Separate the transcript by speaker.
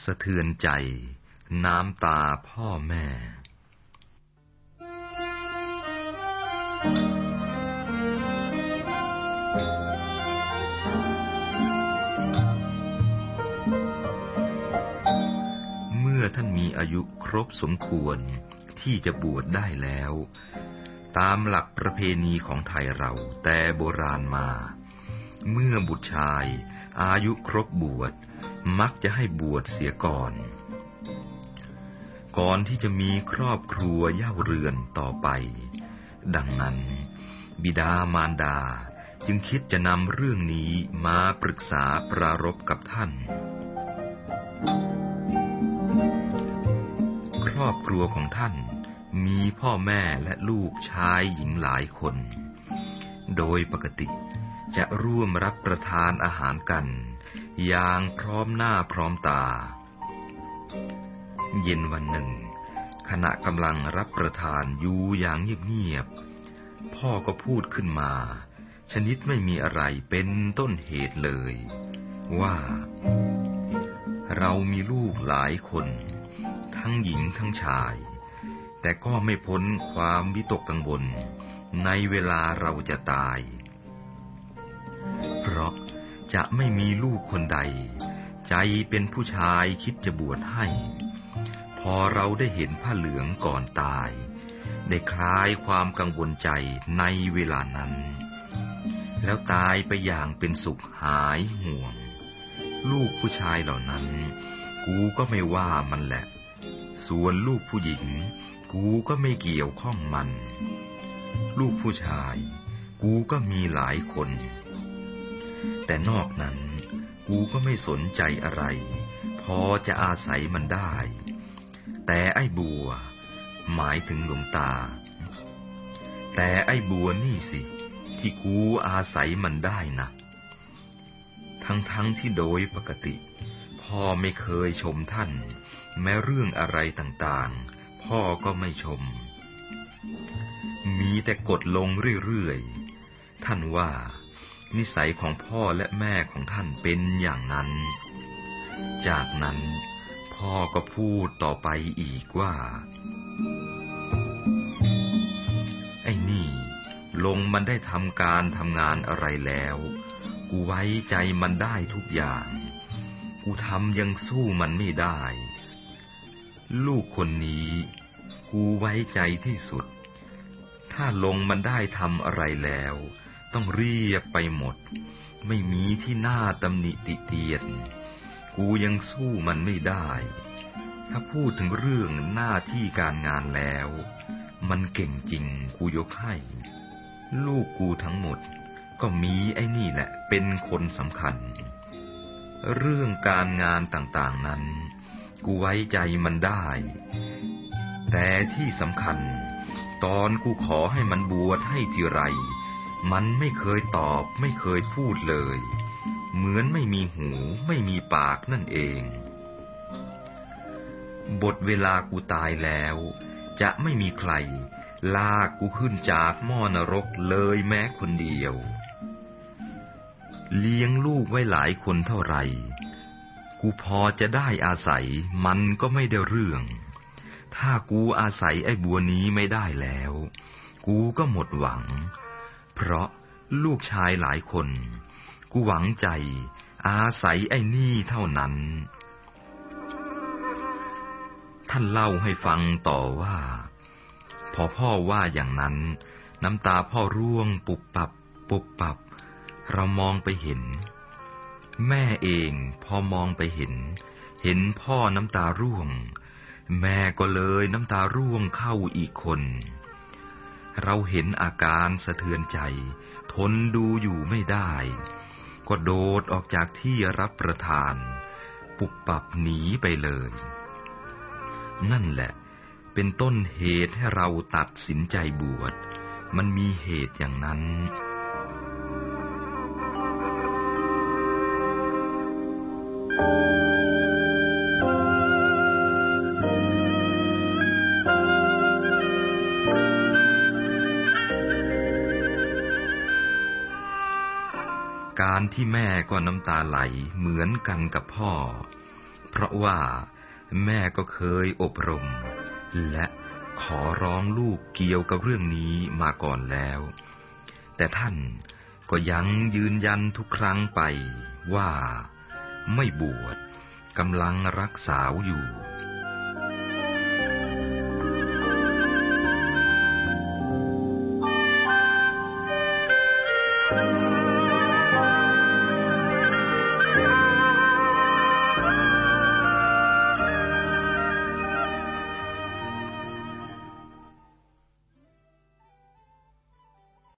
Speaker 1: สะเทือนใจ น้ำตาพ่อแม่ เมื่อท่านมีอายุครบสมควรที่จะบวชได้แล้ว ตามหลักประเพณีของไทยเราแต่โบราณมา เมื่อบุตรชายอายุครบบวช มักจะให้บวชเสียก่อน ก่อนที่จะมีครอบครัวย่าเรือนต่อไป ดังนั้น บิดามารดาจึงคิดจะนำเรื่องนี้มาปรึกษาปรารบกับท่าน ครอบครัวของท่านมีพ่อแม่และลูกชายหญิงหลายคน โดยปกติจะร่วมรับประทานอาหารกัน อย่างพร้อมหน้าพร้อมตา เย็นวันหนึ่ง ขณะกำลังรับประทานอยู่อย่างเงียบๆพ่อก็พูดขึ้นมา ชนิดไม่มีอะไรเป็นต้นเหตุเลย ว่า เรามีลูกหลายคน ทั้งหญิงทั้งชาย แต่ก็ไม่พ้นความวิตกกังวลในเวลาเราจะตาย เพราะ จะไม่มีลูกคนใด ใจเป็นผู้ชายคิดจะบวชให้ พอเราได้เห็นผ้าเหลืองก่อนตาย ได้คลายความกังวลใจในเวลานั้น แล้วตายไปอย่างเป็นสุขหายห่วง ลูกผู้ชายเหล่านั้น กูก็ไม่ว่ามันแหละ ส่วนลูกผู้หญิง กูก็ไม่เกี่ยวข้องมัน ลูกผู้ชาย กูก็มีหลายคน แต่นอกนั้น กูก็ไม่สนใจอะไร พอจะอาศัยมันได้ แต่ไอ้บัว หมายถึงหลวงตา แต่ไอ้บัวนี่สิ ที่กูอาศัยมันได้นะทั้งๆทที่โดยปกติ พ่อไม่เคยชมท่าน แม้เรื่องอะไรต่างๆ พ่อก็ไม่ชม มีแต่กดลงเรื่อยๆ ท่านว่า นิสัยของพ่อและแม่ของท่านเป็นอย่างนั้น จากนั้นพ่อก็พูดต่อไปอีกว่า ไอ้นี่ ลงมันได้ทำการทำงานอะไรแล้ว กูไว้ใจมันได้ทุกอย่าง กูทำยังสู้มันไม่ได้ ลูกคนนี้ กูไว้ใจที่สุด ถ้าลงมันได้ทำอะไรแล้ว ต้องเรียบไปหมด ไม่มีที่หน้าตำหนิติเตียน กูยังสู้มันไม่ได้ ถ้าพูดถึงเรื่องหน้าที่การงานแล้ว มันเก่งจริงกูยกให้ ลูกกูทั้งหมด ก็มีไอ้นี่แหละ เป็นคนสำคัญ เรื่องการงานต่างๆนั้น กูไว้ใจมันได้ แต่ที่สำคัญ ตอนกูขอให้มันบวชให้ทีไร มันไม่เคยตอบไม่เคยพูดเลย เหมือนไม่มีหูไม่มีปากนั่นเอง บทเวลากูตายแล้ว จะไม่มีใคร ลากกูขึ้นจากหม้อนรกเลยแม้คนเดียว เลี้ยงลูกไว้หลายคนเท่าไหร่ กูพอจะได้อาศัยมันก็ไม่ได้เรื่อง ถ้ากูอาศัยไอ้บัวนี้ไม่ได้แล้ว กูก็หมดหวัง เพราะลูกชายหลายคน กูหวังใจ อาศัยไอ้นี่เท่านั้น ท่านเล่าให้ฟังต่อว่า พอพ่อว่าอย่างนั้น น้ำตาพ่อร่วงปุบปับ ปุบปับ เรามองไปเห็น แม่เองพอมองไปเห็น เห็นพ่อน้ำตาร่วง แม่ก็เลยน้ำตาร่วงเข้าอีกคน เราเห็นอาการสะเทือนใจ ทนดูอยู่ไม่ได้ ก็โดดออกจากที่รับประทาน ปุบปับหนีไปเลย นั่นแหละ เป็นต้นเหตุให้เราตัดสินใจบวช มันมีเหตุอย่างนั้นการที่แม่ก็น้ำตาไหลเหมือนกันกับพ่อ เพราะว่าแม่ก็เคยอบรม และขอร้องลูกเกี่ยวกับเรื่องนี้มาก่อนแล้ว แต่ท่านก็ยังยืนยันทุกครั้งไปว่าไม่บวชกำลังรักษาอยู่